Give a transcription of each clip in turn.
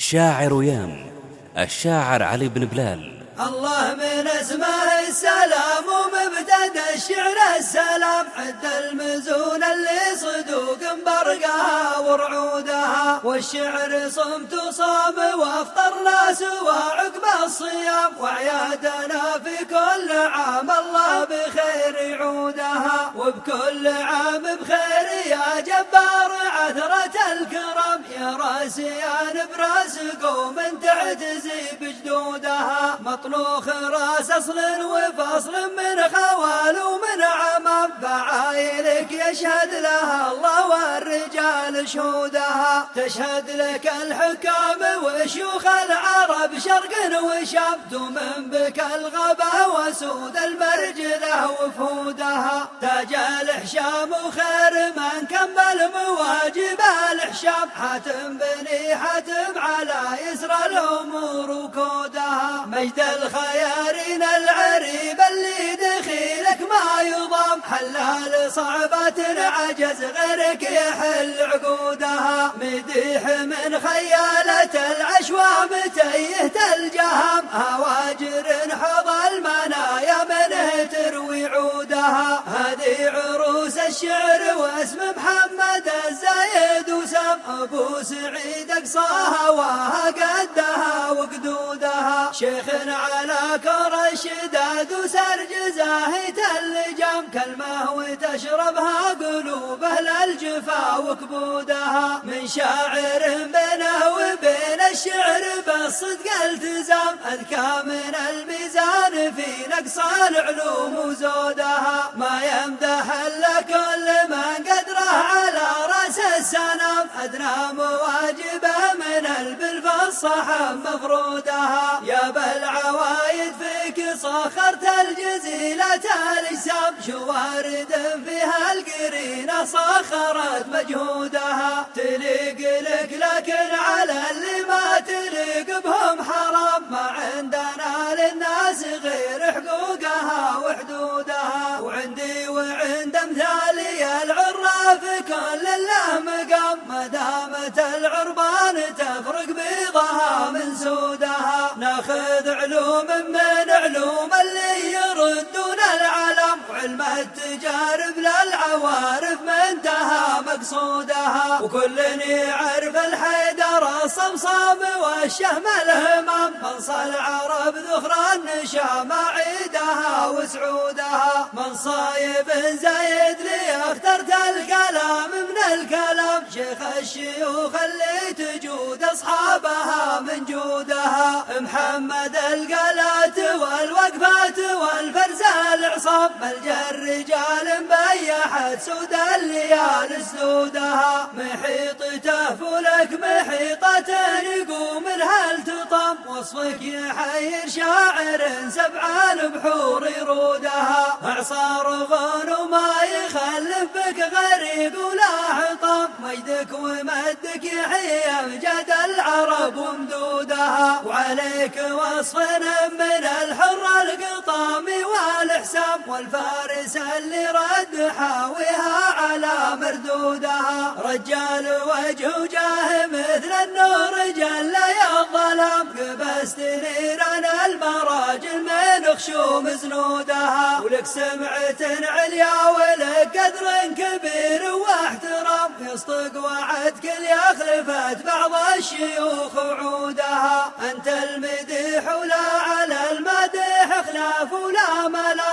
شاعر يام الشاعر علي بن بلال. الله من اسمه السلام ومبتدأ الشعر السلام عد المزون اللي صدوق برقها ورعودها. والشعر صمت وصام وافطرنا سوى عقب الصيام. وعيادنا في كل عام الله بخير يعودها. وبكل عام بخير يا جبار عثرة الكرم يا راسيان براس قوم تعتزي بجدودها مطلوخ راس أصل وفصل من خوال ومن عمام. فعايلك يشهد لها الله والرجال شهودها. تشهد لك الحكام وشيوخ العرب شرق وشام. تمن بك الغبا وسود المرجله وفودها. تاج الحشام وخير من كمل الحشام حاتم بني حاتم على يسر الأمور وكودها مجد الخيارين العريب اللي دخيلك ما يضام. حلال صعبات عجز غيرك يحل عقودها؟ مديح من خيالة العشوام تيهت الجهم هواجر تروي عودها هذه عروس الشعر واسم محمد الزايد وسم أبو سعيد أقصاها وهقدها وقدودها. شيخ على كر الشداد وسرج زاهيت اللجام. كلمة وتشربها قلوب أهل الجفا وكبودها من شاعر وبين الشعر بالصدق التزام أذكى من الميزان في نقص العلوم وزودها ما يمدح السنام أدنى مواجبه من البالفصحى مفرودها يا بالعوايد فيك صخرت الجزيلة الأجسام. شوارد فيها القرينة صخرت مجهودها. تليق لك لكن على اللي ما تليق بهم حرام دامت العربان تفرق بيضها من سودها. ناخذ علوم من علوم اللي يردون العلم وعلم التجارب للعوارف منتهى مقصودها. وكل يعرف الحيدر الصمصام والشهم الهمام منصى العرب ذخر النشام عيدها. وسعودها من صايب زايد لي اخترت الكلام من الكلام. شيخ الشيوخ اللي تجود أصحابها من جودها. محمد القلات والوقفات العصام ملجا الرجال مبيحت سود الليال سدودها محيط تهفلك محيطة يقوم لها التطم وصفك يحير شاعر سبع البحور يرودها. اعصار غنو ما يخلف بك غريق ولا مجدك ومدك يحيي امجد العرب ومدودها. وعليك وصف من الحر القطام والحسام. والفارس اللي رد حاويها على مردودها. رجال وجه وجاه مثل النور جل يا الظلام قبست نيران المراجل من خشوم زنودها ولك سمعة عليا ولك قدر كبير واحترام. يصدق وعدك اللي اخلفت بعض الشيوخ وعودها أنت المديح ولا على المديح خلاف ولا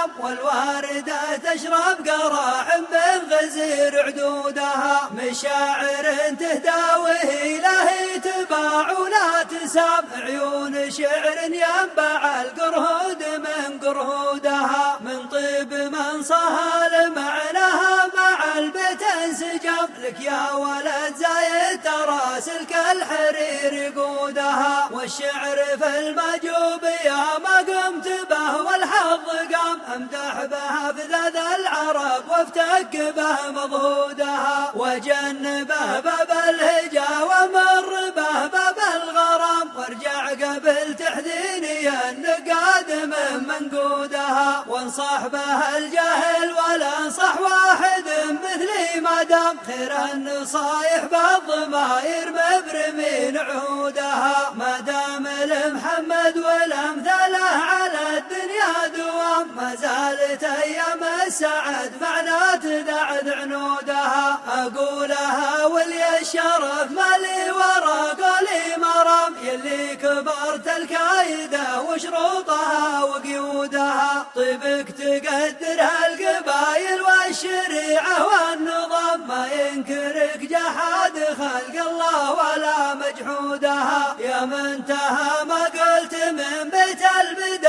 ملام والواردة تشرب قراح من غزير عدودها. مشاعر تهدى وهي لا تباع ولا تسام عيون شعر ينبع القرهود من قرهودها. من طيب من صهال معناها مع البيت انسجام. لك يا ولد زايد تراسلك الحرير يقودها. والشعر في المجوب يا أمدح بها فذاذ العرب وافتك به مضهودها وجنبه باب الهجا ومر به باب الغرام وارجع قبل تحذيني النقاد من منقودها وانصح بها الجاهل ولا انصح واحد مثلي ما دام خير النصايح بالضماير مبرمين عودها ما دام لمحمد والامثله دوام ما زالت أيام السعد معنا تدعد عنودها أقولها ولي الشرف مالي ورا قولي مرام يلي كبرت الكايدة وشروطها وقيودها. طيبك تقدرها القبايل والشريعة والنظام ما ينكرك جحاد خلق الله ولا مجحودها. يا منتهى ما قلت من بيت للختام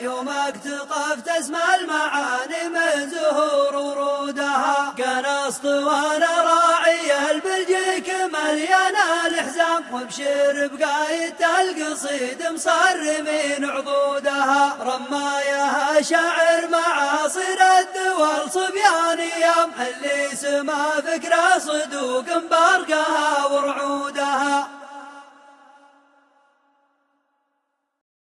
يومك تطفت اسمى المعاني من زهور ورودها. قنصت وأنا راعي البلجيك مليان الحزام وابشر بقاية القصيد مصرمين عضودها. رمايها شاعر معاصر الدول صبيان يام. اللي سما فكرة صدوق مبارقها ورعودها.